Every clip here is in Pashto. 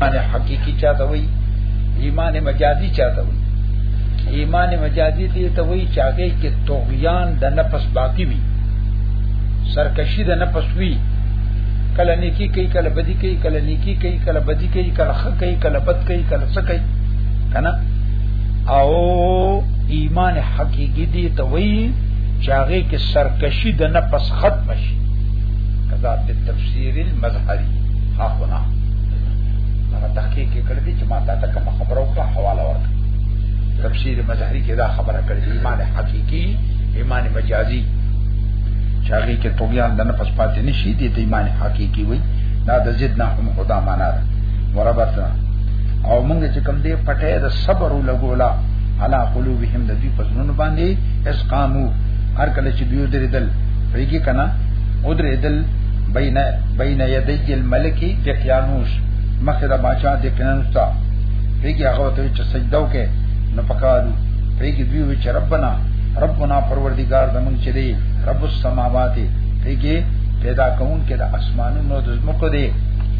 ایمان حقیقی چاته وای ایمان مجازی چاته وای ایمان مجازی دی ته وای چاګه کې توغیان د نفس باقی وی سرکشی د نفس وی کله نیکی کوي کله بدی کوي کله نیکی کوي کله بدی کوي کله خ کوي کله بد کوي کله څه کوي کنه او ایمان حقیقی دی ته وی چاغه کې سرکشی د نفس ختم شي کذا په تفسیر المظهری حقنا هغه تحقیق کړی دی چې ما تا ته کوم خبره وکړه حواله ورکړه تفسیر مظهری کې دا خبره کړې دی ایمان حقیقی ایمان مجازی چاغه کې توګیان د نفس پاتې نشي دی ته ایمان حقیقی وی دا د زید نه هم خدا معنا ده وربطنا او موږ چې کوم دې پټه د صبر لګولا علا قلوبهم د دوی پزنونو باندې اسقامو هر کله چې دوی درېدل پرېږي کنه او درېدل بین بین یدی الملک دقیانوس مخه د بادشاہ دقیانوس ته پرېږي هغه ته چې سجده وکړي نو پکارو پرېږي دوی وچ ربنا ربنا پروردگار زمون چې دی رب السماوات پرېږي پیدا کون کې د اسمانونو د زمکو دی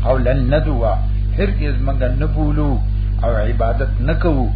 او لن ندوا هر کس منګ نه بولو او عبادت نکوو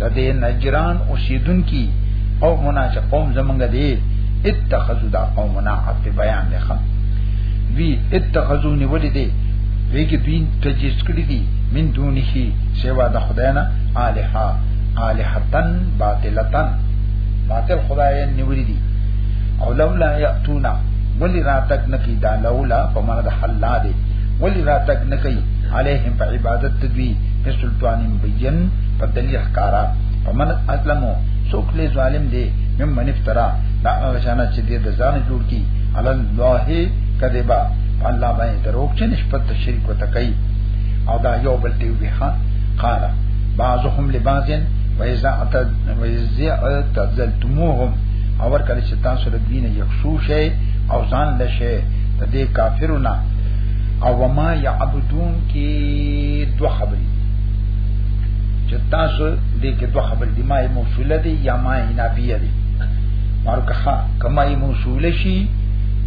د دې نجران اوسیدونکو او مناجه قوم زمونږ دی اتخذوا دا قومنا عبد بیان دی خان وی اتخذوا نیولې دی وی کې دوی تجسد کړی دی من دونه سوا د خدای نه الها الهتن باطلتن باطل خدای نیولې دی او لولا یاتونا ولی راتک نکی دا لولا په معنا د حلا دی ولی راتک نکی علیهم په عبادت دوی په سلطان بین په دلیل ښکارا فمن اسلمو څوک له ظالم دی مم من افترا دا هغه شانه چې دې د ځان جوړ کی علی الله کذبا الله باندې دروغ چې نسبت شرک وته کوي او دا یو بل دی وی ها قال بعضهم لبعضن وإذا اعتزلتموهم اور کله چې تاسو د دین یو شو شي او ځان لشه د دې کافرونو او ما يعبدون کې دوه خبرې دي چې تاسو دې کې دوه خبرې دي ما موصوله دي یا ما نابیه دي مارکه ها کما یې موصوله شي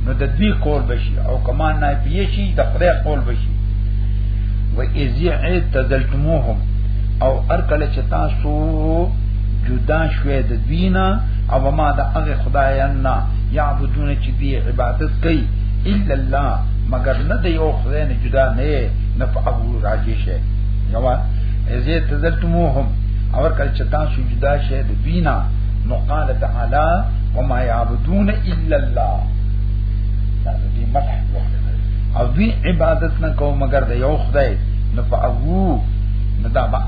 نو د دې قول بشي او کما نابیه شي د خدای قول بشي و اذی اعتزلتموهم او ار کله چې تاسو جدا شوه د دینه او ما د هغه خدایان نه یعبدون چې دی عبادت کوي الا الله مگر نه دی یو خدای نه جدا نه نه په ابو راځي شي یوا ازه تزلتموهم اور کل چتا شو جدا شي د بینا نو قال تعالی وما يعبدون الا الله دا دې مدح او دوی عبادت نه کوو مگر د یو خدای نه په ابو نه دا با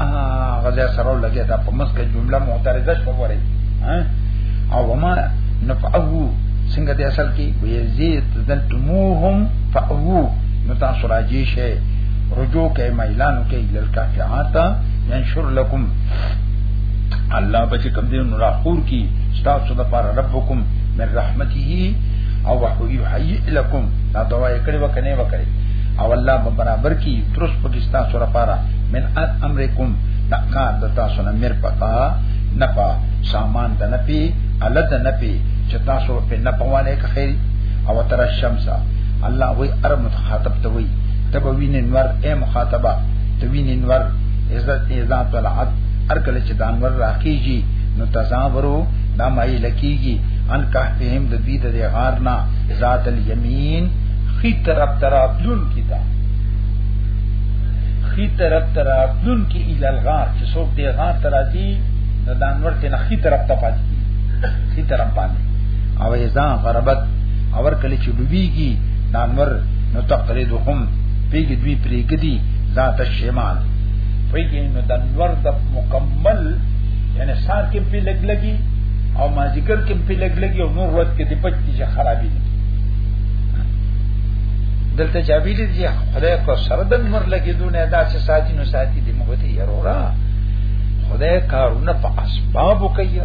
غزا سره لګیا دا په مسکه جمله معترضه شو وره او وما نفعه څنګه د اصل کې ویزید زلتموهم فعوو نو تاسو راجی شئ رجوع کوي ميلان کوي لل کافعات ينشر لكم الله بچ کم دې نو راخور کی تاسو د پاره ربکم من رحمته او وحي لكم دا دعا یې کړې وکنه وکړي او الله به برابر کی ترس پاکستان سره پاره من امرکم دا کار د تاسو نه مر پتا نه پا سامان د نه پی الته نه پی چې تاسو په نه پواله خیر او تر الشمس الله وی ار متخاطب ته وی تب وین انور اے مخاطبه ته وین انور عزت اذا طلعت ار کله چې دانور راخیږي نو تزاورو دا مای لکیږي ان که فهم د دې د غارنا ذات الیمین خی طرف طرف لون کیتا خی طرف طرف لون کی ال الغار چې څوک دی غار ترازی نو دانور ته نه خی طرف ته پاتې خی طرف باندې او اذا غربت اور کله چې ډوبېږي نانور نو تقریدهم پیګي دوی پریګدي ذات الشمال پیګي نو د نور د مکمل یعنی سار کې په لګ لګي او ما ذکر کې په لګ لګي او نور وخت کې د پټ چې خرابې دي دلته چا ویل دي خدای کو سره د نور لګي دونه ادا چې ساتي نو ساتي دي موږ ته یرورا خدای کارونه په اسبابو کوي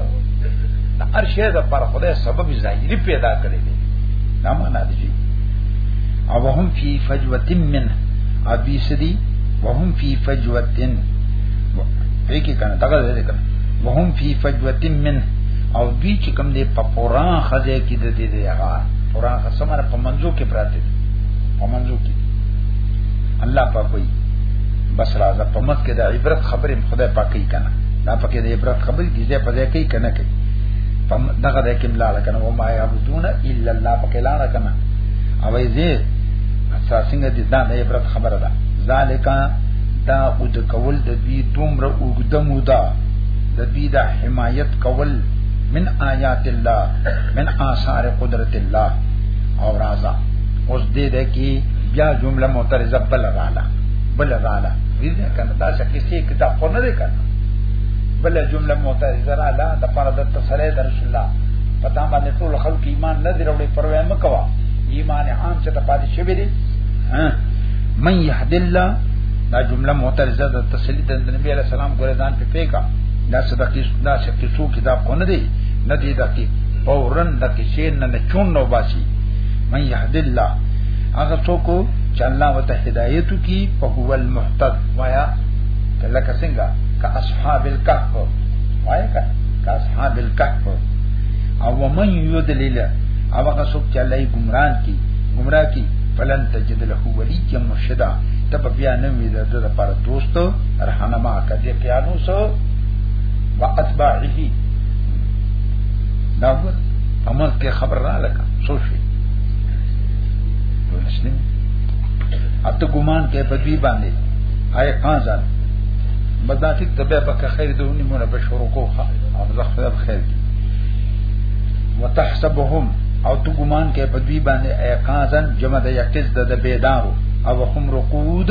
دا هر شی د پر خدای سبب ظاهری پیدا کړی دی دا معنا دی او هم فی فجوتن من ابي سدي وهم فی فجوتن په کې کنه دا غوړې ده کنه وهم فی فجوتن من او دوی چې کوم دی په قران خزه کې د دې دی هغه قران خصمره په منځو کې پراته دي په منځو کې الله پاک وي بس راځه په مت کې د عبرت خبرې خدای پاکي کنه دا پکې د عبرت قبل دي ځای په ځای کوي کنه کوي پم دغه د کوم لاله کنه و ما يعبدون الا الله پکې لاله کنه او یې اساسنګ دي دا د عبرت خبره ده ذالکا دا او د کول د دې دومره وګدمو دا د دې د حمایت کول من آیات الله من آثار قدرت الله او رازا اوس دې ده کې بیا جمله معترضه بل رااله بل رااله دې کنه دا څه کیسه دا خو نه دی کنه بل جمله معترضه را ده د فرض تصریح در رسول الله پتا باندې ټول خلک ایمان نه دی وروړي پروا نه کوا ایمان عام چې ته پاتې شوی دی ها من يهد الله دا جمله معترضه د تسلی د نبی علی السلام ګره ځان په پیکا دا صدقې دا شکې څو کتاب خو نه دی نه دی دا کې فورن د کې شین نه چون نو باسي من يهد الله هغه څوک چې الله وتعالى هدایت کی په هو المحتد وایا لکه څنګه کا اصحاب الكهف وای کا کا اصحاب الكهف او ومن یدلل او هغه څوک چې الله یې گمراه کی گمراه کی فلن تجد له ولیا مرشدا ته په بیا نه وې د د پر دوست رهنما کدی پیانو سو و اتباعه دا وګور امر کې خبر را لګا سوشي ولسنه اته ګمان کې په دې باندې آی قازان بدا ټیک ته بیا پکې خیر دی ونی مونږ به شروع کوخه او زه خیر خیر دی وتحسبهم او تو ګمان کې په دوی باندې ایقازن جمع د یقز د د بیدارو او هم رقود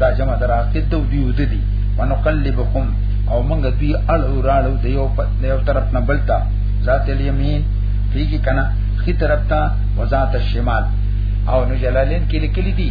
دا جمع د راقد د دوی ود دي ونقلبهم او موږ دوی اړو راړو د یو په یو طرف نه بلتا ذات الیمین فی کی کنا خی طرف تا وذات الشمال او نو جلالین کې لیکلي دي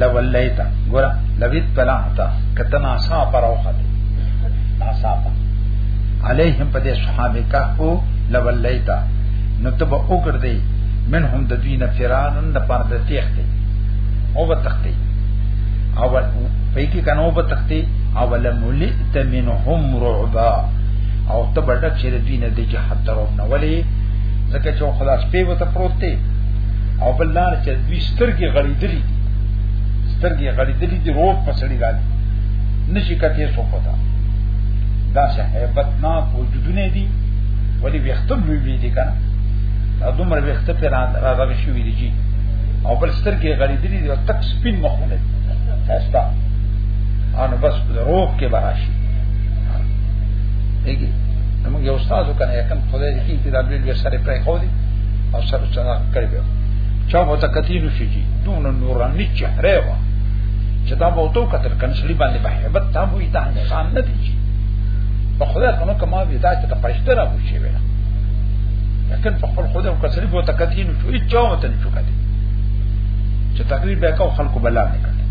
لولیتا ګورا لویت تلاتا کتنا سا پر اوخت ناسا پر علیهم په دې صحابه کهو لولیتا نو تب او کړ دی منهم د دوی نه فرارن د پر د تیخته او به تخته او په کې کنو به تخته او لملئت منهم رعبا او تب ډک چې د دوی نه د جهاد درو نه ولی ځکه چې خلاص پیو ته پروت دی او بل لار چې دوی سترګې غړېدلې دي سترګې غړېدلې دي روح په سړی راځي نشي کته سو پتا دا څه hebat نه وجودونه دي ولی وختم لوی وی دي کنه دا دومره وخت په را راځي شو وی دي او بل سترګې غړېدلې دي او تک سپین مخونه دي خستا ان بس روح کې براشي دیږي موږ یو استاد کنه یکم خدای دې کې چې دا بل سره پرې خو دي او سر سره کړی به چا مو ته کتی نو شي دون نورانی چهره وا چې دا مو تو کتل کنه سړي باندې به هیبت تا مو ایته انسان نه دی په خدای کنه کما وی دا چې پښته را وشي ویل لکن په خپل خدای او کسری بو تکتی نو شو چا مو ته نه شو کتی چې تقریر به کو خلکو بلا نه کړي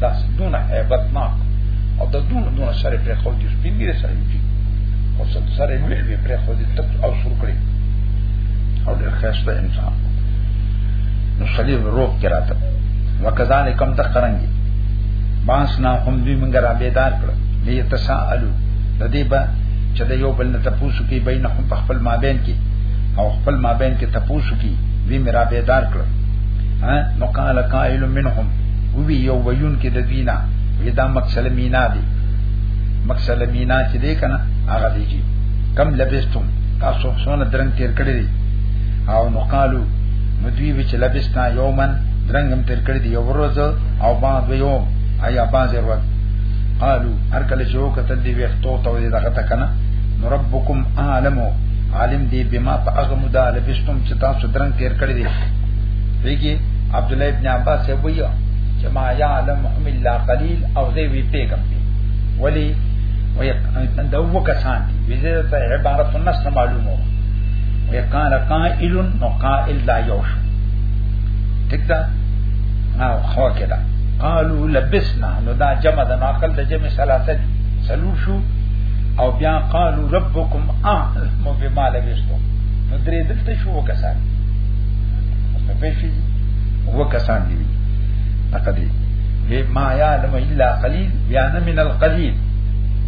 دا دون هیبت ما او دا دون دون سره پر خو دې سپینګره سره دي او سره وی پر خو دې تک او سر کړی او ډېر خسته انسان نو خلیل روغ کې راته وکذالک هم تقرنګي باس نه هم دې موږ را بیدار کړ دې تسالو د دې با چې د یو بل نه تاسو کې بین هم په خپل مابین کې او خپل مابین کې تاسو کې وی میرا بیدار کړ ها نو قال قائل منهم وی یو ویون کې د دینا وی دا مقصد مینا دی مقصد مینا چې دې کنه هغه دی کم لبستم تاسو څونه درنګ تیر کړی دی او نو قالو نو دوی به چې لبسنا یومن درنګم تیر کړی دی یو ورځ او بعد یوم ایا بعض ورځ قالو هر کله چې وکتل دی وختو ته دې دغه تکنه نو ربکم عالم عالم دی بما فاغه مدا لبستم چې تاسو درنګ تیر کړی دی دیږي عبد الله ابن عباس یې ویو چې ما یعلم هم الا قلیل او زه وی پیګم ولی وی دا وکسان بيزه ته عبارت النص معلومه وکان قائل نو قائل لا یوش دکتا نو خو کدا قالو لبسنا نو دا جمع د ناقل د جمع ثلاثه دي سلو شو او بیا قالو ربکم اعلم بما لبستم نو درې دلته شو وکسان په پېښې وکسان دي لقد ما يعلم الا قليل بيان من القليل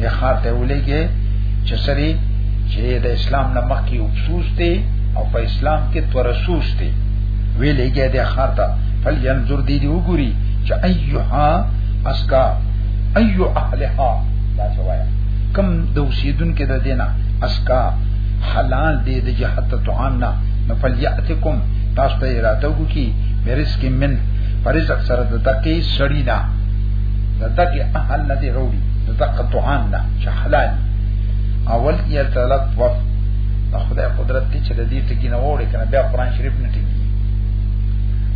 د خار ته ولېږي چې سری چې د اسلام نه مخکې افسوس دی او په اسلام کې تورسوس دی ویلېږي د خار ته فل ينظر دی دی وګوري چې ايها اسکا ايو اهلها دا څه وایي کم د اوسیدون کې د دینه اسکا حلال دی د جهت طعام نه نو فل یاتکم تاسو ته اراده وکي مرز کې من پرز اکثر د تقی سړی نه دغه اهل نه دی وروړي دغه طعام نه چې حلال اول یې تلت وف خدای قدرت ته چې د دې ټکی نه وړي کنه بیا قران شریف نه ټکی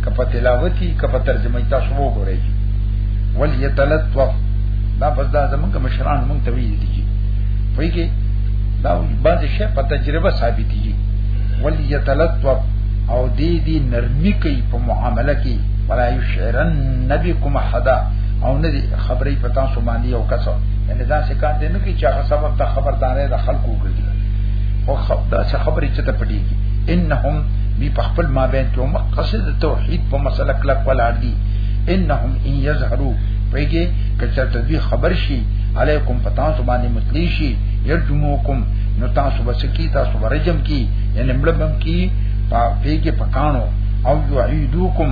کپه تلاوتی کپه ترجمه تاسو وګورئ ول یتلت وف دا بس دا زمونږ مشران مونږ ته ویل دي وایي کې دا بعض شی په تجربه ثابت دي ول یتلت وف او دې دې نرمي کوي په معاملې کې ولا یشعرن نبی کوم حدا او نه دي خبرې په تاسو باندې یو کس یعنی دا څه کار دی نه کی چې هغه سبب ته خبردارې د خلکو وګړي او خب دا څه خبرې چې ته پټیږي انهم بی په خپل ما بین کې مقصد توحید په مسله کلک ولاړ دي انهم ان یظهروا پیږي کچا تدبی خبر شي علیکم پتان سو باندې متلی شي یرجموکم نو تاسو بسکی تاسو ورجم کی یعنی مړبم کی پیږي پکانو او یعیدوکم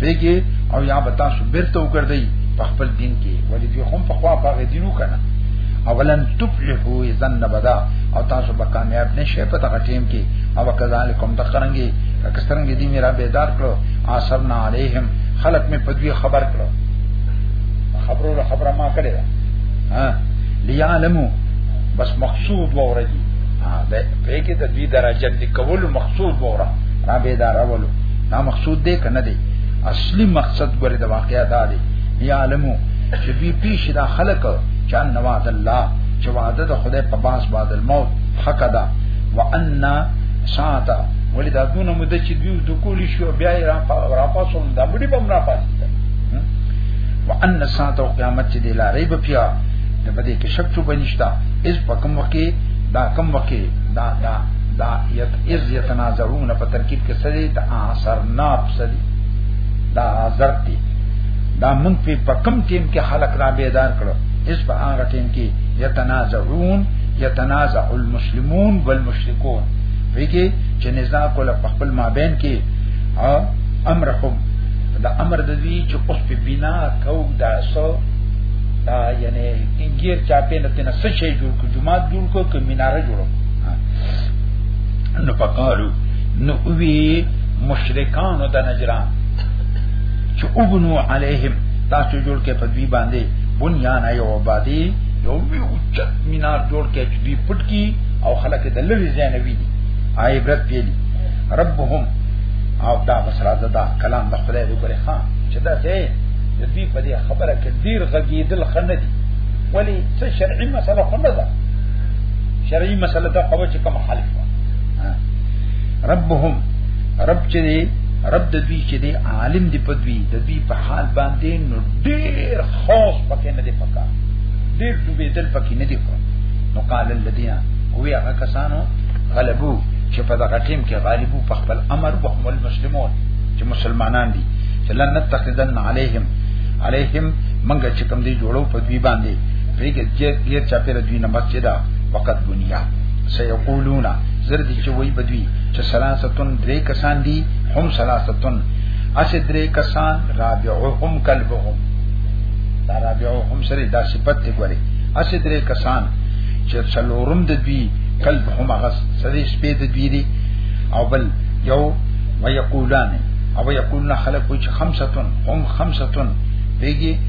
دیګه او یا به تاسو بیرته وګرځي په خپل دین کې ولې دوی هم په خوا پاغه دینو کنه اولن تفلحو اذن نبدا او تاسو به کامیاب نشئ په دغه ټیم کې او کذالکم تقرنګي کسرنګ دي میرا بیدار کړو اثرنا علیهم خلق می په دوی خبر کړو خبرو له خبره ما کړی دا ها لیعلمو بس مقصود ووري ها دا په کې د دوی درجه د کول مقصود ووري را به دا راولو دا مقصود دی کنه دی اصلي مقصد ګره د واقعیا دا دی یا علمو چې بي پیش دا خلق چې ان وعد الله چې وعده د خدای په باس بعد الموت حق ده وان ساعتا ولی دا دونه مده چې دوی د کولی شو بیا را را پاسون دا بډی بم را پاس وان ساعتا قیامت چې دی لارې به پیا د بده کې شک چوب نشتا اس په کوم وخت دا کوم وخت دا دا دا اذ یتنازعون په ترکیب کې سړي ته اثر ناب سړي دا حاضر دي دا مونږ په پکم ټیم کې خلق را بیدار کړو اس په هغه ټیم کې یتنازعون یتنازع المسلمون والمشرکون ویګي چې نزاع کوله په خپل مابین کې امرهم دا امر د دې چې اوس په بنا کو دا سو دا یعنی انګیر چاپې نه تنه څه شي جوړ کو جمعه جوړ کو که میناره جوړو نو فقالو نو وی مشرکان د نجران چې ابنو علیهم تاسو جوړ کې په دوی باندې بنیان ایو آبادی یو می اوچت مینار جوړ کې چې دوی پټ کی او خلک د لری زینه وی دي آی عبرت پیلی ربهم او دا بسرا دا کلام د خدای دی ګره خان چې دا سه د دې په دې خبره کې ډیر غږیدل خنه دي ولی څه شرعي مسله خنه ده شرعي مسله ته خو چې کوم حل ربهم رب چې دی رب د دوی چې دی عالم دی په دوی د دوی په حال باندې نو ډیر خاص پکې نه دی پکا ډیر دوی دل پکې نه دی کو نو قال الذين هو هغه کسانو غلبو چې په دغه ټیم کې غالبو په خپل امر او هم المسلمون چې مسلمانان دي چې لن نتخذن عليهم عليهم منګه چې کوم دی جوړو په دوی باندې پریګه جیر غیر چا پیر دوی نه مسجد وقت بنیا سيقولون زرد چې وای بدوی چې سلاستون درې کسان دي هم سلاستون اس درې کسان رابعهم قلبهم دا رابعهم سره دا صفت دی ګوري اس درې کسان چې څلورم د دوی قلبهم هغه سړي سپې د دوی دي او بل یو ويقولان او یقولنا خلق چې خمسه هم خمسه پیږي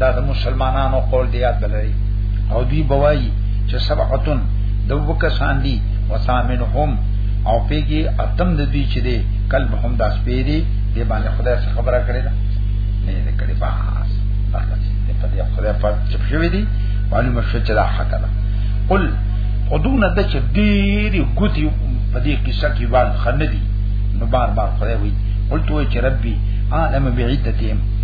دا د مسلمانانو قول دی یاد لري او دی بوایي چې سبعتن دوه کسان دي وثامنهم او پیګي اتم د دوی چې دی قلب هم داس پیری دی باندې خدای څخه خبره کړې ده نه نه کړې باس باندې په دې خدای په چې شوی دی معلومه شو چې دا حق ده قل خودونه د چې ډېری ګوتی په دې قصه کې وال خندي نو بار بار خدای وي قلت وی چې ربي عالم بعیدتهم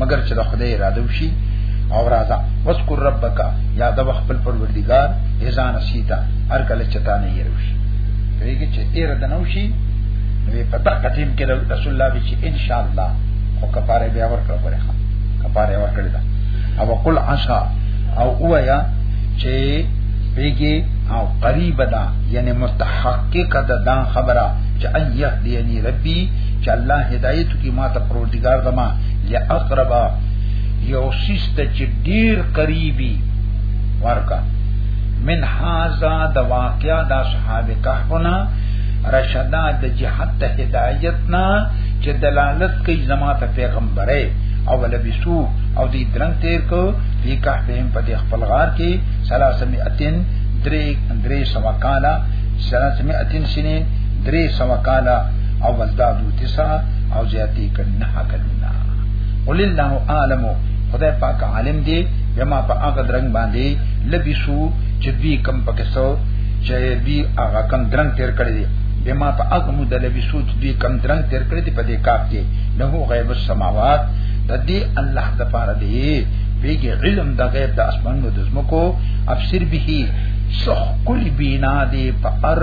مگر چې د خدای اراده وشي او راځه وذكر ربک یا د خپل پروردگار اذا نسیتا هر کله چې تا نه یې وشي پیږي چې تیر د نو شي نو په تا کټیم کې رسول الله وی چې ان شاء الله او کفاره بیا ورکړه پرې ښه کفاره ورکړه دا او قل عشا او اوایا چې پیږي او قریب ده یعنی مستحقق ده دا خبره چې ان یهدینی ربی چې الله هدایت کی ما ته پروردگار زما لاقربا یو سیست چې ډیر قریبی ورکا من هاذا د واقعا د اصحاب کهفنا رشدا د جهاد ته هدایت نه چې دلالت کوي زما ته پیغمبره او لبسو او دې درنګ تیر کو دې کهفهم په دې خپل غار کې سلاسمی اتن درې درې سوا کالا سلاسمی اتن سنین درې سوا کالا او وزدادو تسا او زیاتی کړي نه کلونه قل الله عالم خدای پاک عالم دی بما په هغه درنګ باندې لبسو چې دوی کم پکې سو چې دوی هغه کم درنګ تیر کړی دی بما په هغه مو د لبسو چې دوی کم درنګ تیر کړی دی په دې کاپ کې له غیب السماوات د دې الله د پاره دی بیگی علم دا غیب دا اسمانو د زمکو افسر به سخ کل بینا دی په ار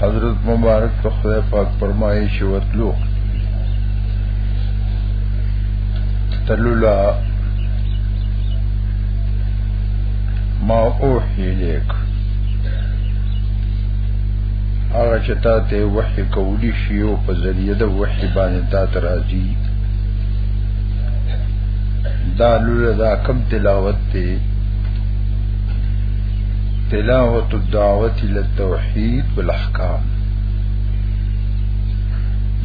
حضرت مبارک ته خدای پاک فرمایي چې وتلو تلولا ما اوحي لیک هغه چې تا ته وحي کولی شي او په ذریعه د وحي باندې تا ته راځي دا لوله دا کم تلاوت ته تلاوت الدعوت الى التوحید والاحکام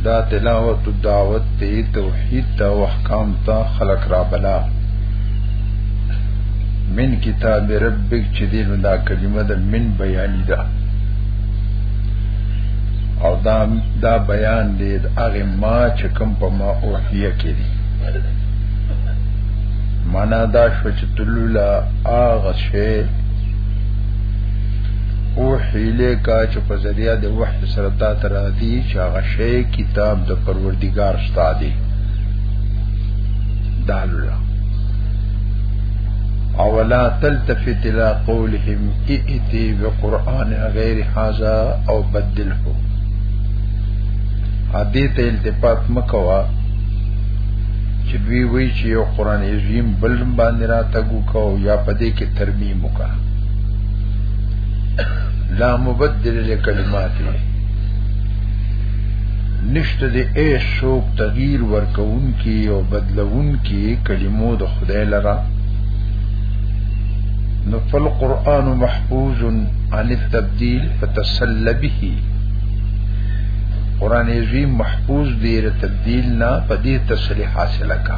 دا تلاوت الدعوت ته توحید ته او احکام ته خلق را بلا من کتاب ربک چې دین دا کلمه د من بیانی ده او دا دا بیان دی د هغه ما چې کوم په ما اوحیه کې دي معنا دا شو چې تلولا هغه شی او حیله کا چې په ذریعہ د وحی سره تا تر دی چې هغه شی کتاب د پروردگار ستادي دالله اولا تلتفت الى قولهم ائتي بقران غیر هذا او بدله عادی ته التفات مکوا چې دوی وی چې یو قران عظیم بل باندې را تګو کو یا پدې کې ترمیم وکړه لا مبدل لکلماته نشته د اې شوق تغییر ورکون کې او بدلون کې کلمو د خدای لرا نو فل قران محفوظ عن التبديل فتسل به قران عظیم محفوظ دی ر تبديل نه پدې تسلی حاصله کا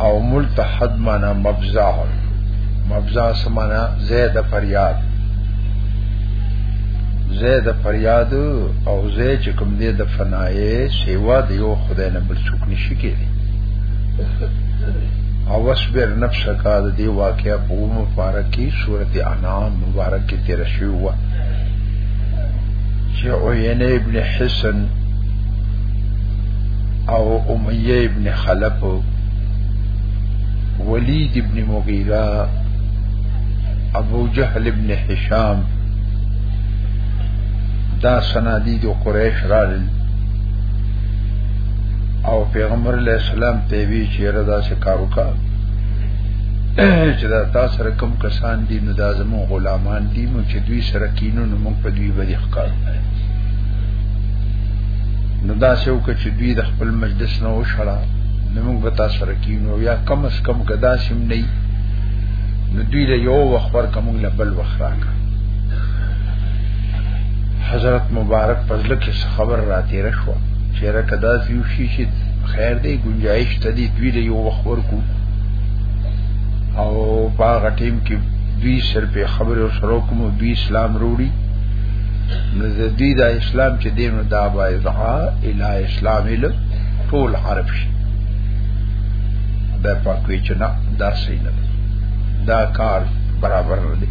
او ملتحد مانا مبزا مبزا سمانا زید فریاد زید فریاد او زی چې کوم دی د فنایې سیوا دی او خدای نه بل څوک نشي کېږي او وسبر نفس کا د دی واقعیا په مبارکي سورته انعام مبارک کې تیر شوی و چې عینه ابن حسن او امیه ابن خلف ولید ابن مغیره ابو جهل ابن حشام دا سنادید و قریش رالل او پیغمبر علیہ السلام ته وی چې رضا سے کارو کا چې دا تاسو سره کوم کسان دي نو دا زمو غلامان دي نو چې دوی سره کینو نو موږ په دوی باندې ښکار نو دا سو که چې دوی د خپل مجلس نه وشړه نو موږ به تاسو سره کینو یا کم اس کم کدا سیم نه نو دوی له یو وخت ورکه موږ له بل وخت راکړه حضرت مبارک پزله کې خبر راتیر شو چې را کدا سیو شي چې خیر دی گنجائش ته دی دوی له یو وخت ورکو او باغ ټیم کې دوی سر په خبرو سره کوم دوی اسلام وروړي نو د دوی د اسلام چې دینو دا بایزعا الی اسلام ال ټول عرب شي به پاکوي چې نه دا سینه دا کار برابر نه دی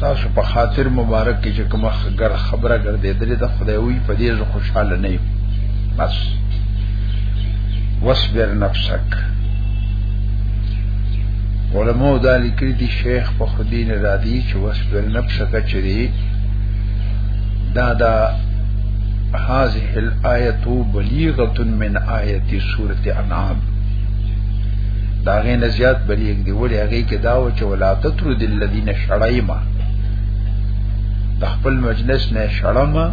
تاسو په خاطر مبارک کې چې کومه ګر خبره ګرځېدلې د خدای وی په دې خوشاله نه یم بس واصبر نفسك علماء ذلك دي شيخ فخر الدين الرادي چې النفس کچری دا دا هذه الآیت بلیغه من آیت سورۃ انعام دا غي نه زیات بلیغ دی ولی هغه کې دا و چې ولا تطرد الذین شړایما د خپل مجلس نه شړما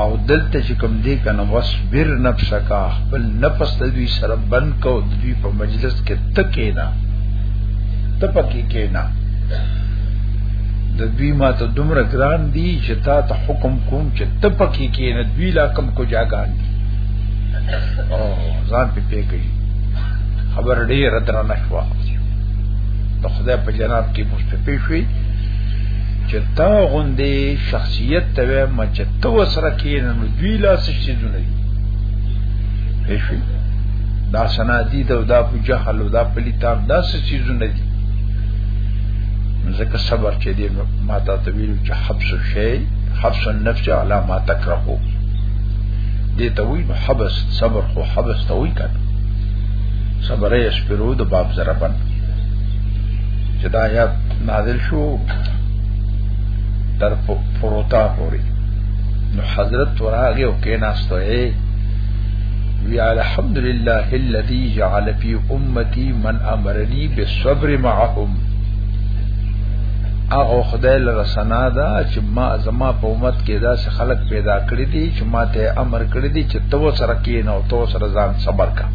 او دلته چې کوم دی کنه واسبر نفسک خپل نفس د دوی سره بند کو د دوی په مجلس کې تکینا تپکی کینا د دوی ما ته دومره ګران دي چې تا ته حکم کوم چې ته پکې کې نه دوی لا کم کو جاګان دي او ځان په پیګي خبر ډیر درنه شو د خدای په جناب کې مستفی شوی چې تا غوندې شخصیت ته ما چې تو سره کې نه دوی لا څه شي دي دا سنادی دا په جهل دا په لیتاب دا څه چیزونه دي ځکه صبر چې دې ما ته ویل چې حبس شي حبس النفس على ما تکرهو دې ته وی نو حبس صبر خو حبس ته وی کړه صبر یې سپرو د باب زربن چې دا آیات نازل شو تر پروتا پوری نو حضرت وراغه او کې ناستوي وی الحمدلله الذي جعل في امتي من امرني بالصبر معهم هغه خدای لره سنا ده چې ما زما په امت کې دا څه خلق پیدا کړی دي چې ما ته امر کړی دي چې تو سره کې نه او تو سره ځان صبر کا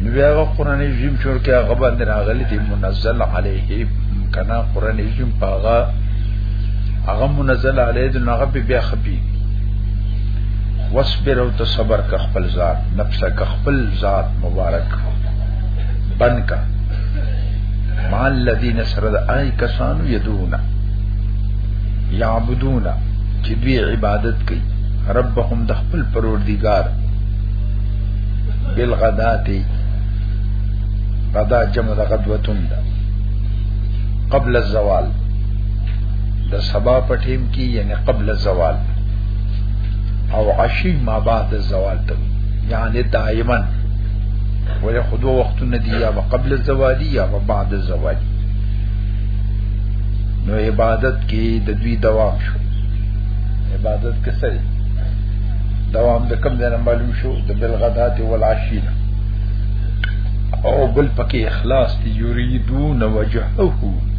نو بیا قرآن عظیم شور کې هغه باندې راغلي دي منزل علیه کنا قرآن عظیم پاغه هغه منزل علی د نغه په بیا خپي وصبر او تصبر کا خپل ذات نفس کا خپل ذات مبارک بن کا مع الذين سرد اي کسانو يدون يعبدون چې دوی عبادت کوي ربهم د خپل پروردگار بالغداتی غدا جمع د غدوتون ده قبل الزوال د سبا په ټیم کې یعنی قبل الزوال او عشی ما بعد الزوال ته یعنی دائما ولې خدو وختونه دی یا قبل الزوال یا بعد الزوال نو عبادت کې د دوی دوام شو عبادت کې سره دوام د کم ځای معلوم شو د بلغدات والعشیره او بل پکې اخلاص دی یریدون وجهه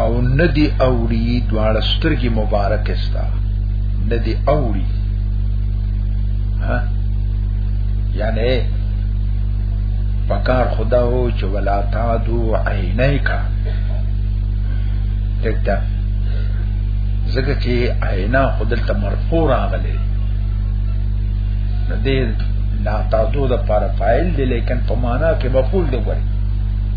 او ندی اوړي دواړه سترګې مبارک استا ندی اوړي ها یعنی پکار خدا هو چې ولا تعدو عینیکا دته زګه چې عینا خدل ته مرفوع راغلی نو دې لا تعدو د پر فاعل دی لیکن په معنا کې مفعول دی وایي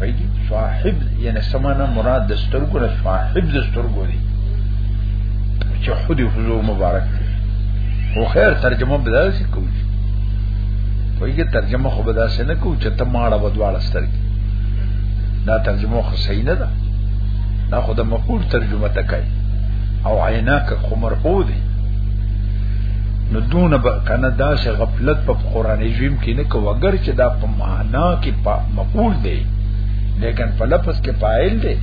پیږي صاحب یعنی سمانه مراد د سترګو نه صاحب د سترګو دی چې خود حضور مبارک دی خو خیر ترجمه بدل سي کوي پیږي ترجمه خو بدل سي نه کوي چې ته ماړه بدواله سترګي دا ترجمه خو صحیح نه ده دا خو د مقول ترجمه تکای او عیناک خو مرقو دی نو دون به کنه دا غفلت په قران عظیم کې نه کو اگر چې دا په معنا کې په مقول دی لیکن په لفظ کې فاعل دی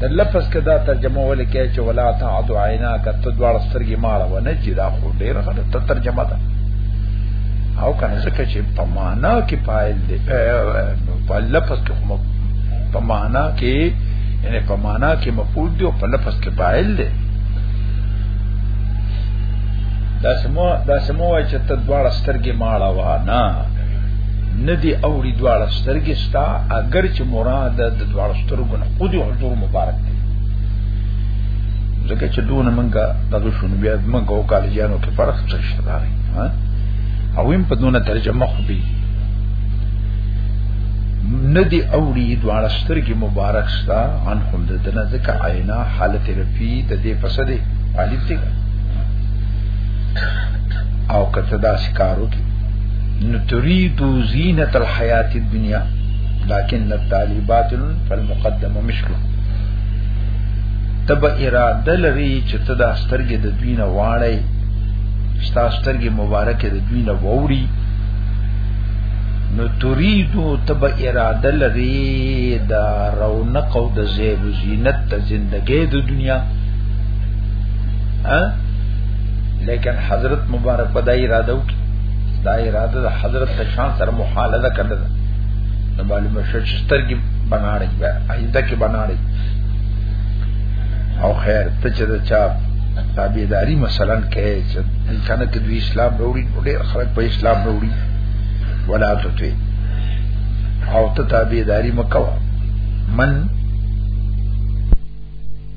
د لفظ کې دا ترجمه ولې کې چې ولا تعد عینا کته دوړ سترګې ماړه ونه چې دا خو ډیر غلطه ترجمه ده او کنه ځکه چې په معنا کې فاعل دی په لفظ کې هم په معنا کې یعنی په معنا کې مفعول دی او په لفظ کې فاعل دی دا سمو دا سمو چې ته دوړ سترګې ماړه ونه ندی اوری دواړه سترګې ستا اگر چې مراد د دواړه سترګو نه خودي حضور مبارک دی ځکه چې دونه منګه دغه شنو بیا منګه او کالجانو کې فرق څه شته دا ها او هم په دونه ترجمه خو به ندی اوری دواړه سترګې مبارک ستا ان هم د دنه ځکه عینا حالت رفی د دې پسده عالی دی او کته دا شکارو کې نو تريدو زینت الحیات الدنیا لكن الطالبات فالمقدم مشکل تب اراده لري چې ته د سترګې د دوی نه واړی ستا سترګې مبارکه د دوی نه ووري نو تريدو تب اراده لري د رونق او د زیب زینت د زندګۍ د دنیا ا لیکن حضرت مبارک پدای اراده وکړي دا اراده د حضرت شان سره محاله ده کنه ده نو معلومه شو چې سترګې بناړي بیا ایده کې بناړي او خیر ته چې دا چا تابعداري مثلا کې چې کنه کې دوی اسلام وروړي ډېر خلک په اسلام وروړي ولا تطوی او ته تابعداري مکو من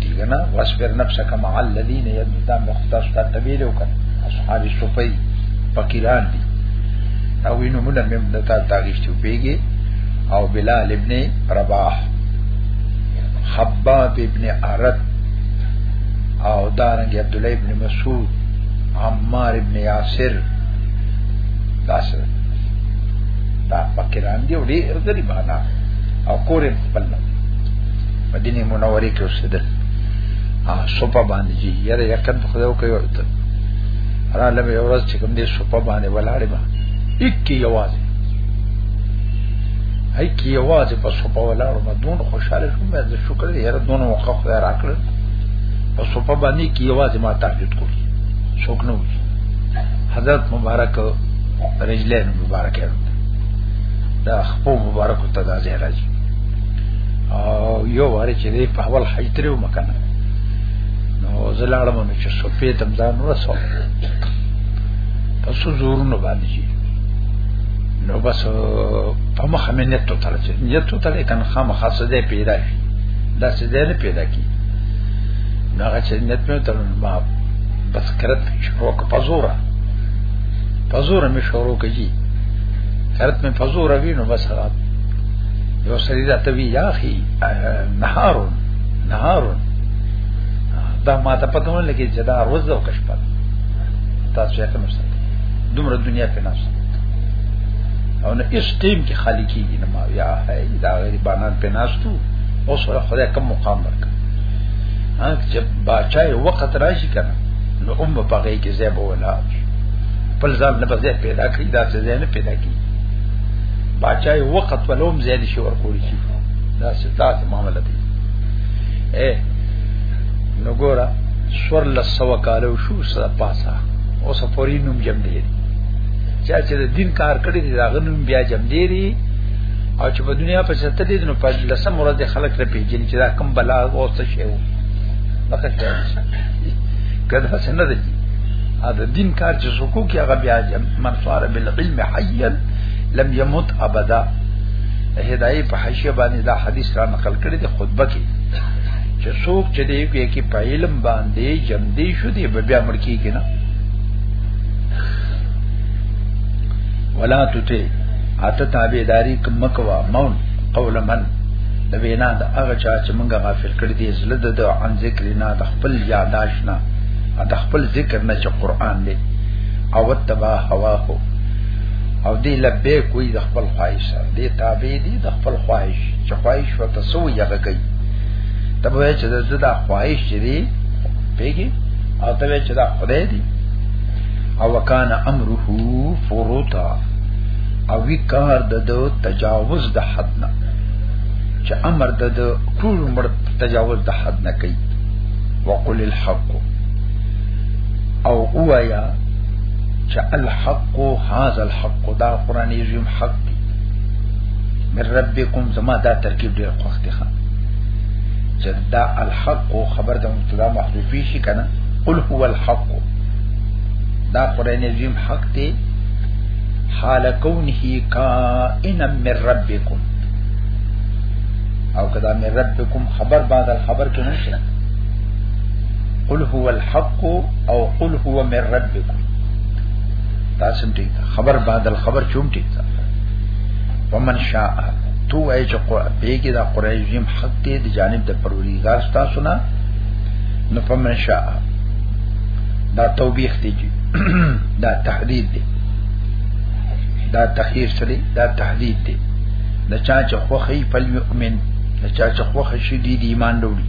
دیگه نا واسبر نفسک مع الذین یدام بخدا ستا تبیل وکړ اصحاب صفی فقیران دی او وینو مولا مم دتا تاریخ چو پیږي او بلال ابن رباح خباب ابن عرد او دارنګ عبد الله ابن مسعود عمار ابن یاسر داسره دا فقیران دی او ډیر غریبانه او کورم خپل نه مدینه منوره کې اوسېدل ا سوپا باندې چې یاره یقین په خدای وکړو ته را لمه یو ورځ چې کوم دې سوپا باندې ولاړې ما اکی یواز هی کی یواز په سوپا ولاړو ما دون خوشاله شوم د شکر دې هر دون وقه خدای راکړ په سوپا باندې کی یواز ما تهجد کړ څوک نو حضرت مبارک رجلین مبارک دا خپل مبارک ته دا زیراجی او یو واره چې دی په اول حج تریو مکنه نو زلاړم نو چې سپې تم ځان ورسو پس زورونو باندې شي نو بس په مخ مې نیت ته تل چې نیت ته تل کنه خام خاصه دې پیدا شي دا څه دې نه پیدا کی نو هغه چې نیت مې تل ما بس کرت شروع کو پزورا پزورا مې شروع کړي کرت مې پزورا وینو بس هغه یو سړي راته وی یا اخي نهارون نهارون دا ما ته پته ونه لګي چې دا روز او کشپه تاسو یې کوم څه دومره دنیا په ناس او نه اس ټیم کې خالی کیږي نه ما یا هي دا غیر بانان په ناس تو او سره خدای کم مقام ورک ها چې بچای وخت راشي کنه نو ام په غي کې زیب ولا خپل ځان نه بځه پیدا کړی دا څه نه پیدا کړی باچای وخت ولوم زیاد شي ورکول شي دا ستاسو معاملې دي اے نو ګورا سور لسو کالو شو سره پاسا او سفوري نوم جمع دی چا چې د دین کار کړی دی دا غنوم بیا جمع دی او چې په دنیا په ستته دي نو په لسم ورځ خلک را پیژني چې دا کم بلا او څه شی وو لکه څنګه کدا څنګه دي ا د دین کار چې سکو کې هغه بیا جمع من صار بالعلم حيا لم يمت ابدا هدايه په حاشیه باندې دا حدیث را نقل کړی د خطبه کې چې څوک چې دی کې کې په علم باندې جمع دی شو دی به بیا مړ کیږي نه ولا تته اته تابعداري کوم کوا مون قول من د وینا د هغه چا چې مونږه غافل کړی دی زله د عن ذکر نه د خپل یاداش نه د خپل ذکر نه چې قران دی او تبا هوا هو او دی لبه کوئی د خپل خواهش سره دی تابع دی د خپل خواهش چې خواهش وته سو یغه کوي ته به چې دا خواهش دی پیګي او ته چې دا خدای دی او وکانه امره فروتا او وی کار د دو تجاوز د حد نه چې امر د دو ټول مر تجاوز د حد نه کوي وقل الحق او اوایا چې الحق هاذا الحق دا قران یې حق دی من ربکم زما دا ترکیب ډیر خوښ دی خان چې دا الحق خبر د مبتدا محذوفی شي کنه قل هو الحق دا قران یې حق دی حال کونه کائنا من ربکم او کدا من ربکم خبر بعد الخبر کې نشته قل هو الحق او قل هو من ربکم تاسو ټیک خبر بعد الخبر چوم ټیک تا ومن شاء تو ای چې پیګه دا قریشیم حق دی د جانب د پروردگار تاسو نه نو فمن شاء دا توبیخ دی دا تحدید دی دا تخیر سره دا تحدید دی د چا چې خوخی فل یؤمن د چا چې خوخه شي دی ایمان وروړي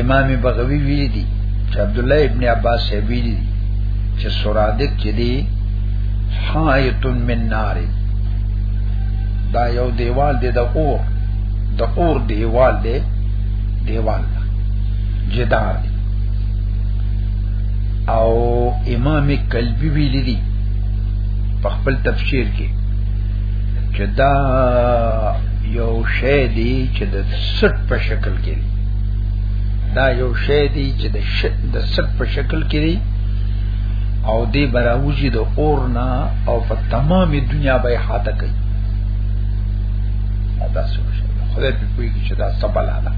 امام بغوی ویلی دی چې عبد الله ابن عباس ویلی دی چې سورادق کې دی حایت من نار دا یو دیوال دی د اور د اور دیوال دی دیوال دا جدار دی او امام کلبی ویلی دی په خپل تفسیر کې چې دا یو شی دی چې د سټ په شکل کې دی دا یو شی دی چې د شت د سټ په شکل کې دی او دی براوجی د اور نه او په تمامه دنیا به حاته کوي دا څه شي خدای په کوی کې چې دا سبل اله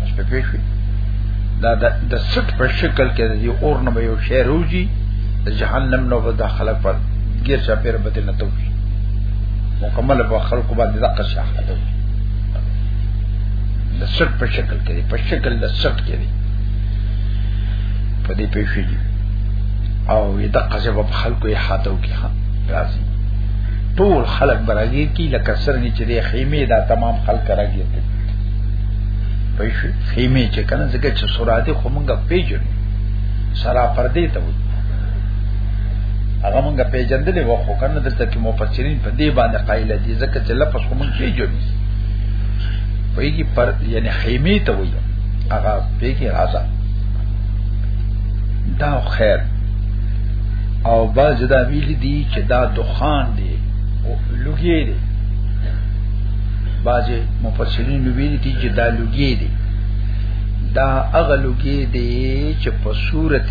مش په پیښوي دا د سټ په شکل کې دی اور نه به یو شی روجي د جهنم نو به داخله پر ګیر چا پیر بدل نه توي مکمل په خلکو باندې د قصه حدو د سټ په شکل کې په شکل د سټ کې دی په دې پېښې دي او د قصه په خلکو یې حدو کې ها راځي ټول خلک برازي کی لکه سرګي چې د خیمه دا تمام خلک راځي پېښې خیمه چې کنه ځکه چې سوراتي خو مونږه پیژنو سرا پردې ته وي هغه مونږه پیجندلې و خو کنه دلته کې مفسرین په دې باندې قائل دي ځکه چې لفظ کوم پیجنې ویږي پر یعنی خیمه ته وایي هغه پیږي راځه دا خیر او باز دا ویل دي چې دا دخان دی او لګي دی باز مفسرین ویل دي چې دا لګي دی دا اغلوګي دی چې په صورت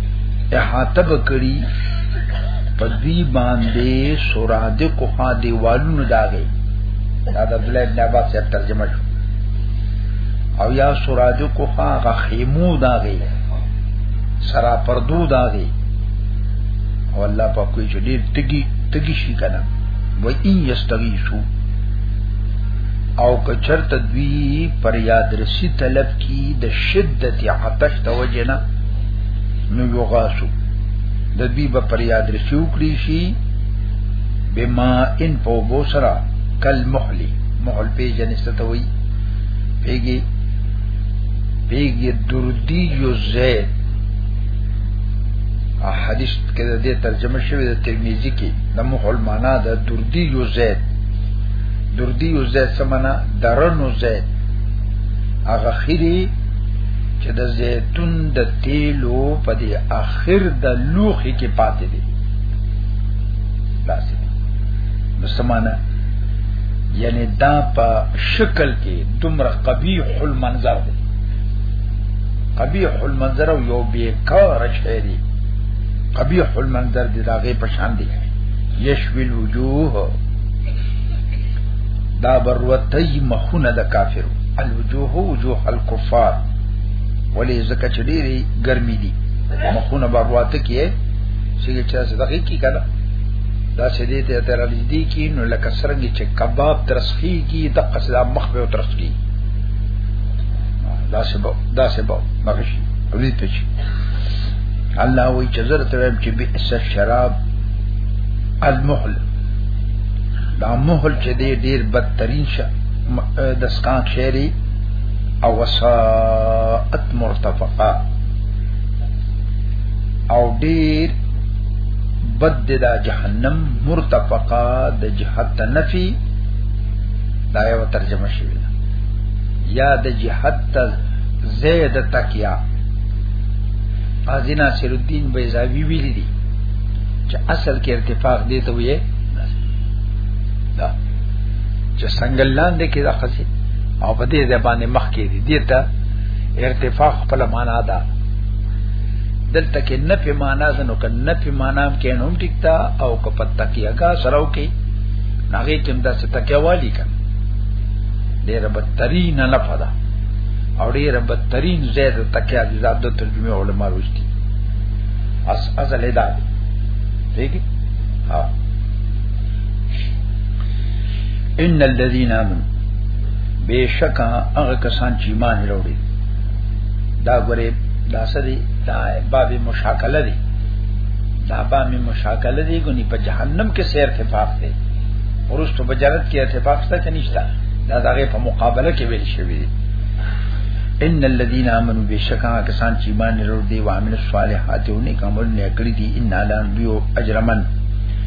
احاطه بکړي په دوی باندې سورادق خو دیوالونو داغي دا د بلاد نه با څه ترجمه شو او یا سورادق خو هغه خیمو داغي سرا پردو داغي او الله په کوئی چې ډیر تګي تګي شي کنه و ان یستغیثو او کچرت دوی پر یاد رسی طلب کی د شدت عطش توجنا نو یو غاسو د دې په پریاد رسیو کړی شي بما ان په بو سره کل محلی محل په جنې ستوي پیګي پیګي دردی یو زید حدیث کې د دې ترجمه شوی د ترمذی کې د محل معنا د دردی یو زید دردی یو زید سمنا درنو زید هغه خيري چې د زیتون د تیلو په دې اخر د لوخي کې پاتې دي داسې نو سمانه یعنی دا په شکل کې دومره قبیح المنظر دی قبیح المنظر او یو بیکار شی دی قبیح المنظر دی داغه پشان دی یشوی الوجوه دا بروتی مخونه د کافرو الوجوه وجوه الكفار ولی زکه چې ډېری ګرمي دي مخونه برواته کې چې چې دغه کی کړه دا چې دې ته تر دې کې نو لکه سرنګ چې کباب ترسخي کی د قصدا مخ به ترسخي دا سبب دا سبب مغشي وی ته چې الله وی چې زر ته چې به اس شراب المحل دا محل چې دې ډېر بدترین شه د سکان خیری او وساعت مرتفقه او ډیر بد دا جهنم مرتفقه د جهت نفی دا یو ترجمه شوی ده یا د جهت زید تکیا قاضی ناصر الدین بیزاوی ویلی دی چې اصل کې ارتفاق دی ته ویې چې څنګه لاندې کې دا خسي او په دې ځای باندې مخ کې دي دته ارتفاع خپل معنا ده دلته کې نه په معنا زنو کې نه په معنا کې نوم ټیکتا او کو پتا کیګه سراو کې ناګه کې دا څه تکیا والی کا ډېر بدترین نه پدا او ډېر بدترین زید تکیا د زاد ترجمه علماء روشتي اس ازل ادا دیږي ها ان الذين امنوا بشکا هغه کسان چې ایمان لري دا غره دا سری دا باب مشاکله دي دا باب مشاکله دي ګني په جهنم کې سیر اتفاق دي ورستو په جنت کې اتفاق شته چې نشته دا دغه په مقابله کې ویل شوی دي ان الذين امنوا بشکا کسان چې ایمان لري دي او عمل صالحات او نیک عمل نه کړی دي ان الله بيو اجرمن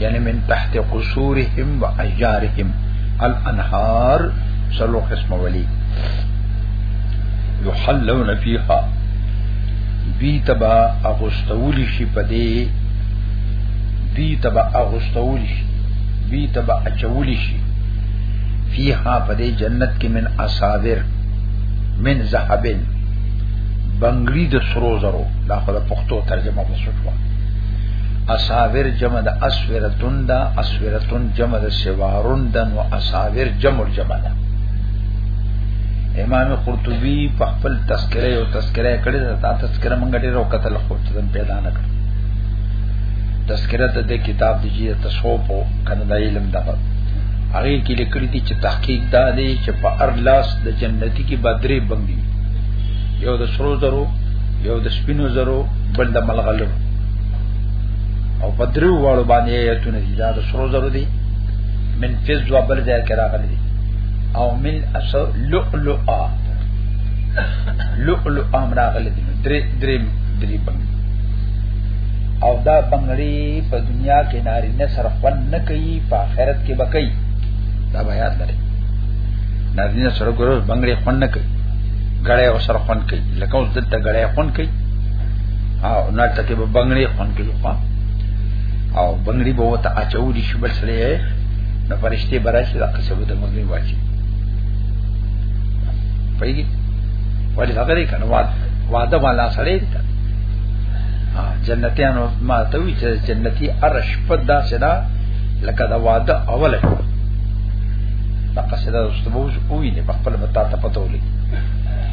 یعنی من تحت قصورهم و اجارهم الانهار سلو قسم ولی یحلون فیها دوی تبا اغستولی شي پدې دوی تبا اغستولی شي دوی تبا اچولی شي فیها پدې جنت کې من اصابر من ذهبن بنگړي د سرو زرو دا خو د پښتو ترجمه وسوټه اساور جمع د اسورتون دا اسورتون جمع د سوارون دا نو اساور جمع جمع دا امام قرطبي په خپل تذکره او تذکره کړی دا تذکره مونږ ډیر او قتل خو ته پیدا نه کړ تذکره ته د کتاب دی چې تصوف او کنه د علم دغه هغه کې لیکل دي چې تحقیق دا دی چې په ارلاس د جنتی کې بدرې بندي یو د سرو زرو یو د سپینو زرو بل د ملغلر او په درو واړو باندې ایتونه دي دا د سرو زرو دي من فز و بل ځای کې راغلي دي او من اسو لؤلؤا لؤلؤا هم راغلي دي درې درې درې باندې او دا بنگړي په دنیا کې ناری نه سره فن نه کوي په آخرت کې بکئی دا بیا درې ناری نه سره ګورو بنگړي فن نه کوي غړې او سره فن کوي لکه اوس دلته غړې فن کوي او نه ټکه به بنگړي خون کې لوپا او بنگړي به وته اچو دي شبل سره نو فرشتي براشي د قصب د مزمي واچي پېږي وړي هغه لري کنه واد واده والا سره دي جنتیانو ما ته وی چې جنتی ارش په داسې دا لکه دا واده اوله دا قصیده واستبوز کوی نه په خپل متا ته پته ولګي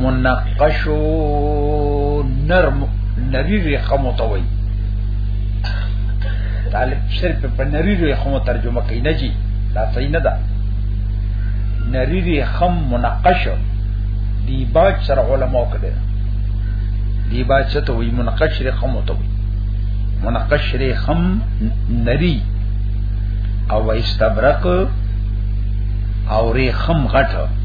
منقشو نرم نری رقم ته وای طالب صرف په نری رقم ترجمه کوي نه جی دا صحیح نه ده نری رقم منقش دی باج سره علماء کړي دی باج څه ته وای منقش رقم ته وای منقش رقم نری او استبرق او رقم غټه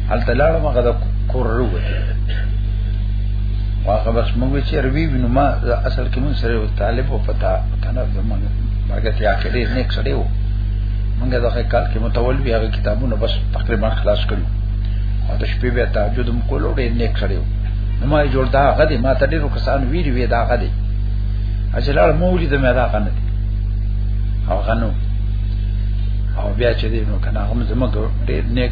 هلته لاړم هغه د کور وروته واخه بس موږ چې روي وینو ما اصل کې موږ سره طالب او پتا کنه زمون مرګ ته اخري نیک سړی وو موږ دغه کال کې متول بیا کتابونه بس تقریبا خلاص کړو او د شپې بیا تهجد هم کولو ډېر نیک سړی وو نو ما جوړ دا غدي ما ته ډېر کسان ویری وی دا غدي اجلال مولي د مې دا غنه دي او غنو او بیا چې دې نو کنه هم زموږ ډېر نیک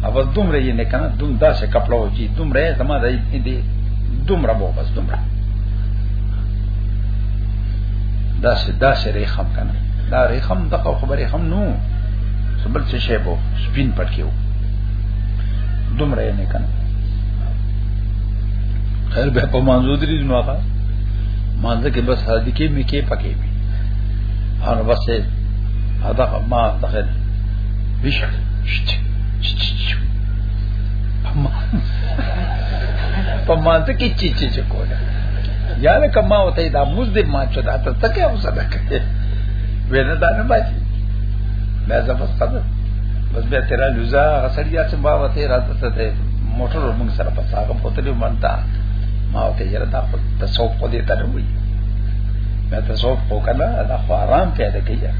اول دوم رہی نے کنا دوم دا سے کپڑا ہو چی دوم رہے سما دا دی دوم ربو بس دوم رہے دا سے دا سے رہی خم کنا دا رہی خم دا خبر خم نو سبل سے شیبو سپین پڑ کیو دوم رہے نے کنا خیر بے پا منزود ری دنو آقا مانزا کے بس حدی کے میں کے پکے بھی اور بس سے حدا ما دخل Richard. په مانځ کې چی چی چی کوله یا له کما وته دا موز دې ما چې دا ته تکه او صدا کوي وینه دا نه بچي مې زما صدا بس به تیرا لوزا غسړیا چې ما وته راته ته موټر موږ سره په ساغه پته دې مانتا ما وته یره دا په تصوف په دې ته نه وي دا تصوف کو کنه دا خو آرام پیدا کیږي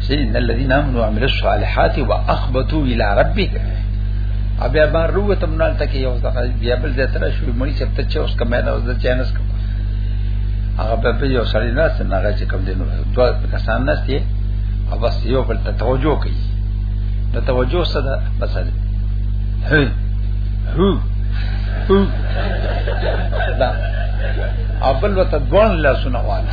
سيدنا الذين امنوا وعملوا الصالحات واخبتوا الى ربك بیا بار روه تم نال تکي یو ځکه بیا بل ځای تر شو مړي چې ته چې اوس کمه نه اوس د چینس کو هغه په په یو سړی نه سن هغه چې کم دین نو دوه کسان نه ستي او بس یو بل ته توجه کوي نو توجه سره بس هي هو هو دا اول وته دوان لا سنواله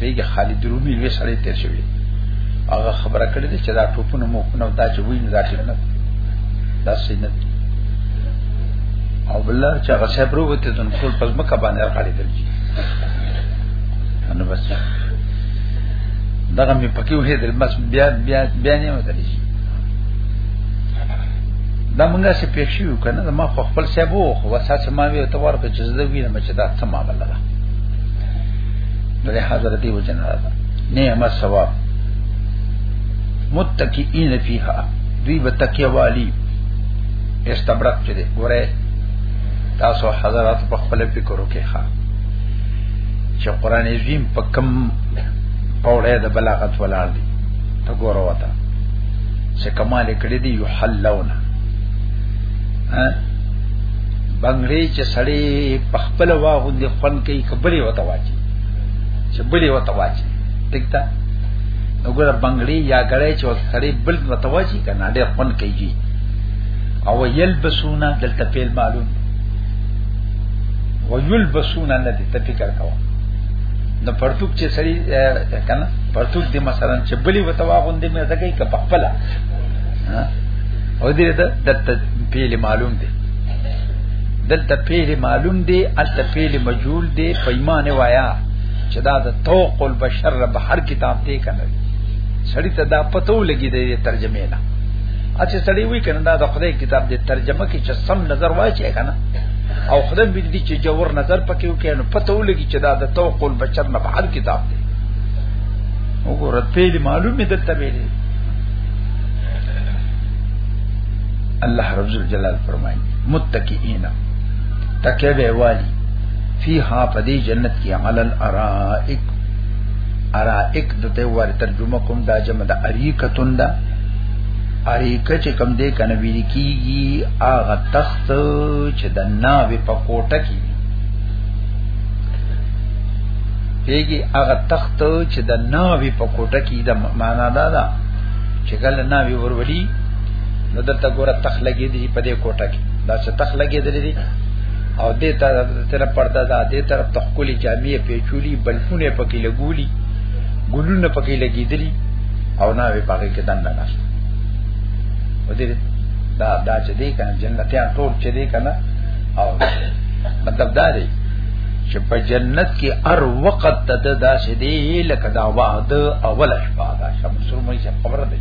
بیګه خالد رومي لوي سړی تیر شوی هغه خبره کړې ده چې دا ټوپونه مو کنه دا چې ویني دا چې نه دا سینه او بل چې هغه صاحب وروته د ټول په مکه باندې راغلي دي نو بس دغه مې پکې وې د بس بیا بیا بیا نه وته دي دا مونږه سي پېښ شو کنه ما خو خپل صاحب وو خو وساسه ما وی ته ورته چې زده وینم چې دا څه معاملې ده نو له حضرت دی وجنا ده نعمه ثواب متکئین فیها دوی به تکیه والی استبرق چي دي ګوره تاسو حضرات په خپل فکر وکړئ ښا چې قران عظیم په کم پوره د بلاغت ولاړ دي ته ګوره وتا چې کمال کړی دی یحلون ها بنگړي چې سړی په خپل واغوندي خون کوي کبلي وته واچي چې بلي وته واچي ټیکتا نو ګره بنگړي یا غړې چې سړی بل وته واچي کنه ډېر خون کوي او یلبسونا دلته پیل معلوم ویلبسونا نه دې ته فکر کاوه نو پرتوک چې سړی کنه پرتوک دې مثلا چې بلي وته واغوندي مې زګي کپخپلا او دې ته پیل معلوم دی دلته پیل معلوم دی الته پیل مجهول دی په ایمان وایا چې دا د توق البشر رب هر کتاب دی کنه سړی ته دا پته ولګی دی ترجمه نه اته سړی وی کنه دا د خدای کتاب دی ترجمه کې چې سم نظر واچي کنه او خدای به دې چې جوور نظر پکې وکړي نو پته ولګي چې دا د توق البشر نه بهر کتاب دی وګوره پیل معلومه دلته ویلي الله رب جلال فرمایي متکئین تکه به والی فیها پدی جنت کی علل ارائک ارائک دته ور ترجمه کوم دا جمع د اریکتون دا اریکه چې کم دې کنه ویل کیږي اغه تخت چې د ناوې په کوټه کې پیږي هغه تخت چې د ناوی په کوټه کې د معنا دا ده چې کله ناوی ورولي نو دلته ګوره تخ لګې دي په دې کوټه کې دا چې تخ لګې دي او دې ته تر پرده دا دې تر تخکلی جامعې پیچولی بلفونه پکې لګولی ګلونه پکې لګېدلی او نه وي پکې کې دنه نه و دې دا دا چې دې کنه جنتیان ټول چې دې کنه او مطلب دا دی چې په جنت کې هر وخت ته دا چې دې لکه دا وعده اوله شپه دا شمسور مې خبره ده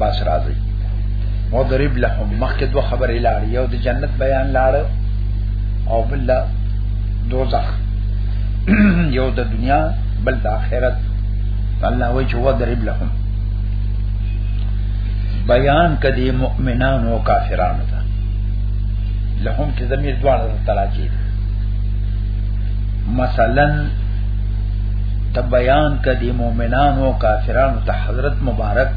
بس راځي مضرب لهم مخکې دوه خبرې لاړې یو د جنت بیان لاړ او بل دوزخ یو د دنیا بل د آخرت الله وی چې وضرب لهم بیان کدی مؤمنان او کافران ته لهم کې زمير دواړه تراجي مثلا ته بیان کدی مؤمنان او کافران ته حضرت مبارک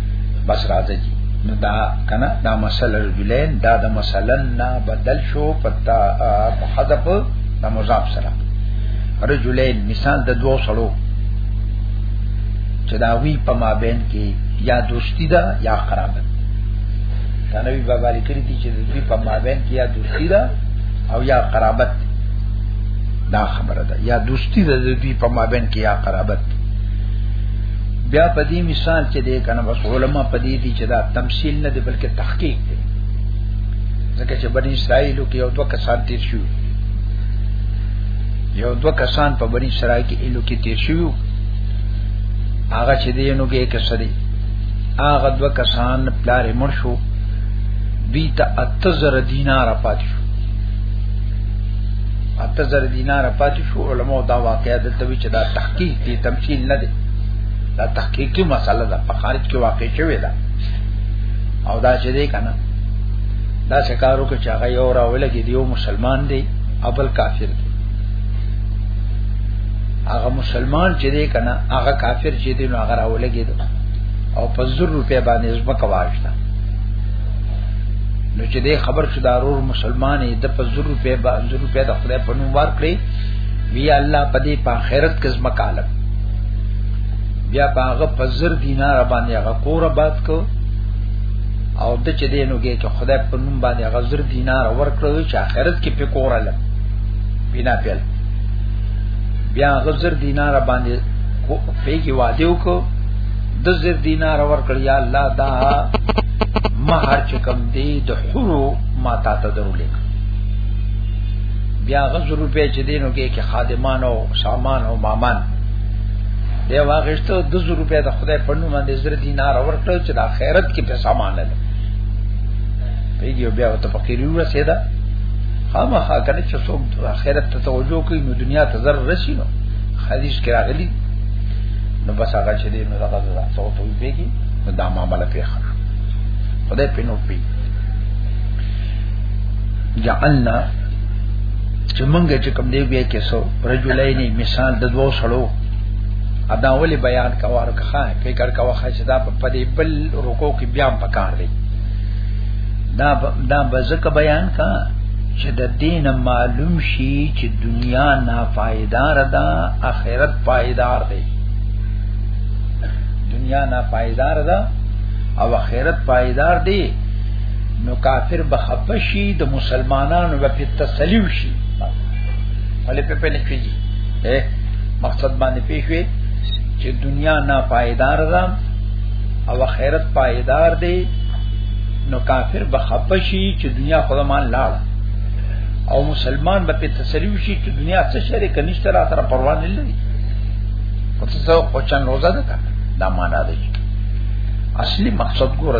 بس راځي نو دا کنه دا مسله رجلین دا د مثلا نه بدل شو پتا په حذف د مضاف سره رجلین مثال د دوو سړو چې دا وی په مابین کې یا دوستی ده یا قرابت دا نبی بابا لیکلی دي چې د دوی په مابین کې یا دوستی ده او یا قرابت دا خبره ده یا دوستی ده د دوی په مابین کې یا قرابت بیا په دې مثال چې دې کنه بس علما په دې دي چې دا تمثيل نه دی بلکې تحقیق دی ځکه چې بنی اسرائیل کې یو دوه کسان تیر شو یو دوه کسان په بنی اسرائیل کې الو کې تیر شو هغه چې دې نو کې کسري هغه دوه کسان پلار مړ شو دوی ته اتزر دینار پات شو اتزر دینار پات شو علما دا واقعیا دلته وی چې دا تحقیق دي تمثيل نه دي دا تحقیقی مسله ده په خارج کې واقع شوی ده او دا چې دی کنه دا شکارو کې چاغه یو راول کې دیو مسلمان دی ابل کافر دی هغه مسلمان چې دی کنه هغه کافر چې دی نو هغه راول کې دی او په زر روپیا باندې زبکه واښته نو چې دی خبر شو دارور مسلمان دی په زر روپیا باندې زر روپیا د خدای په نوم ورکړي وی الله په دې په آخرت کې زما کالب بیا په هغه پزر دینار باندې هغه کور آباد کو او د چې دینو کې چې خدای په نوم باندې هغه زر دینار ورکړو چې آخرت کې په کور اله بنا پیل بیا هغه زر دینار باندې کو په کې وعده وکړو د زر دینار ورکړ یا الله دا مہر چکم دی د حرو ما تا ته درولې بیا غز روپې چې دینو کې کې خادمان او سامان او مامان دی واغشتو د زو روپې د خدای په نوم باندې زر دینار ورکړ چې د آخرت کې په سامان نه پیږي بیا ته فقیر یو رسیدا خامخا کنه چې څوک د آخرت ته توجه کوي نو دنیا ته زر رسی نو حدیث کې راغلی نو بس هغه چې دی نو دا غزه ده څو ته ویږي نو دا معاملې پیښه خدای په نوم پیږي جعلنا چې مونږه چې کوم دی بیا کې سو رجلین مثال د دوو سړو ادا ولې بیان کوارو که خا کې کار کا وخت چې دا په دې بل رکو کې بیا په کار دی دا دا بزک بیان کا چې د دین معلوم شي چې دنیا نافایدار ده آخرت پایدار دی دنیا نافایدار ده او آخرت پایدار دی نو کافر به خپشي د مسلمانانو به په تسلیو شي ولې په پنه کېږي اے مقصد باندې پیښوي چې دنیا نه پایدار ده او آخرت پایدار دی نو کافر به خپشي چې دنیا خدامان لاړ او مسلمان به په تسلیو شي چې دنیا څه شری کنيشته را تر پروا نه لري او څه او چن روزه ده دا معنا ده اصلي مقصد ګوره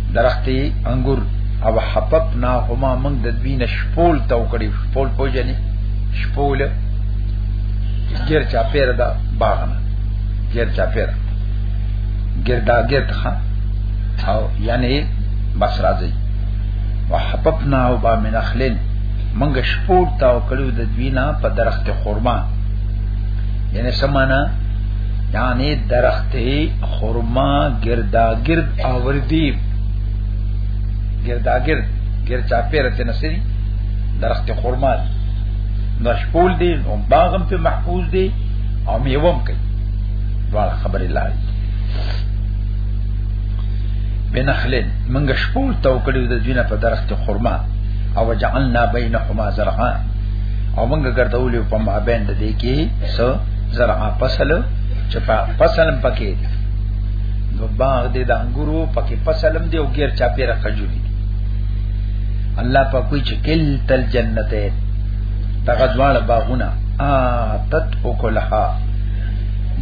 درختی انګور او حبب نا هما موږ د دوی نشپول تو کړی شپول پوجنی شپول ګر چا پیر دا باغ نه ګر چا پیر ګر دا ګر تخا او یعنی بس راځي وحبب نا او با من اخلین موږ شپول تو کړو د دوی نه په درخت خورما یعنی سمانا یعنی درخت خورما گردا گرد اور دی ګرداګر ګر چا پیر ته نسری درخت خرما دی مشغول دی او باغم په محفوظ دی او میوم کوي واړه خبرې لاري بنخلن منګ شپول تو کړو د دینه په درخت خرما او جعلنا بینهما زرعا او منګ ګرځولې په ما بین د دې کې سو زرعا فصل چې په فصل پکې نو باغ دې د انګورو پکې فصلم دی او غیر چا پیرا کجوري الله په کوئی چې کل تل جنته دغه ځوان باغونه اتت وکلها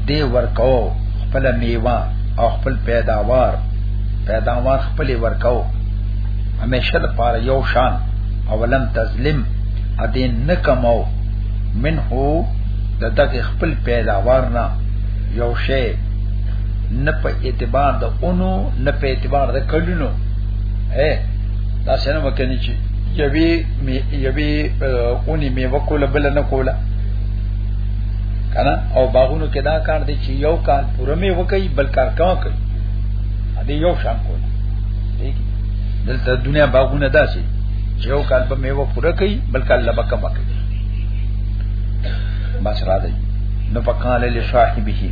دی ورکاو خپل میوه او خپل پیداوار پیداوار خپل ورکاو همیشه د پاره یو شان اولم تظلم ادین نکمو منه د دغه خپل پیداوار نه یو شی نه په اعتبار د اونو نه په اعتبار د کلونو اے دا څنګه وکني چې یوی یوی اونی می وکول بل نه کولا کنه او باغونو کې دا کار دی چې یو کال پوره می وکي بل کار کم کوي دې یو شان کولا دلته دنیا باغونه داسي چې یو کال به میوه پوره کوي بل کال لبا کم کوي بس را دی نو فقال لصاحبه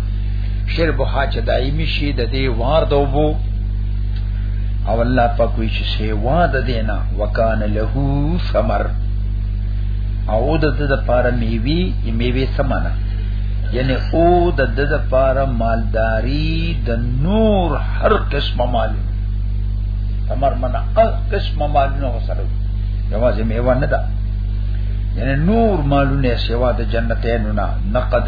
شرب ها چې دایمي شي د دې وار دوبو او الله په کوئی چې سیوا د دینا وکان له ثمر او د د لپاره میوي میوي سمانا یعنی او د د لپاره مالداری د نور هر قسم مال ثمر منا هر قسم مال نو سره یوازې میوه نه ده یعنی نور مالونه سیوا د جنتینو نه نقد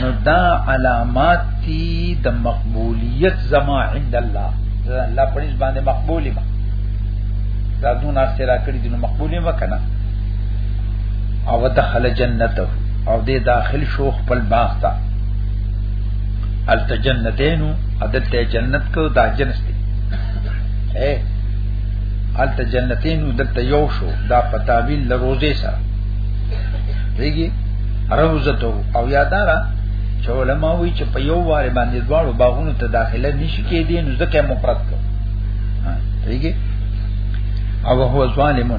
نو دا علامات تی د مقبولیت زما عند الله دا الله پرېز باندې مقبولی ما دا دون استرا کړی د مقبولی ما کنه او دخل جنت او دې داخل شو خپل باغ ته التجنتینو عدد ته جنت کو دا جنس دی اے التجنتینو دلته یو شو دا پتاویل لروزه سره دیږي روزته او یادارا چې علما وی چې په یو واره باندې دواړو باغونو ته داخله نشي کېدی نو ځکه مفرد کړ دیږي او هو ظالم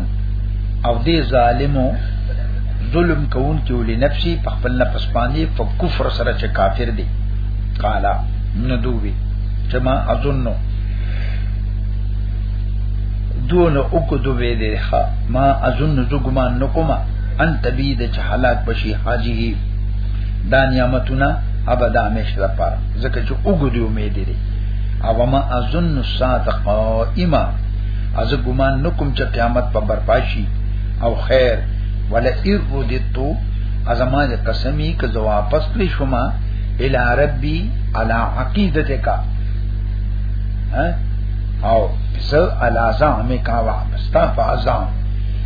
او دې ظالمو ظلم کوون کې ولې نفسي په خپل نفس باندې په کفر سره چې کافر دی قالا ندوبي چې ما اظنو دون او کو دوی دی ښا ما اظن زګمان نکوما ان تبید چې حالات بشي حاجی دا نعمتونه ابدا همیشه لپاره ځکه چې وګړي امید دي او ما اظن الساعه قائمه از ګمان نکم چې قیامت په برپاشي او خیر ولا اردتو ازما د قسمی که زو واپس لې شوما الی ربی علی عقیدتک او زه علی زعمک واپس تا فازام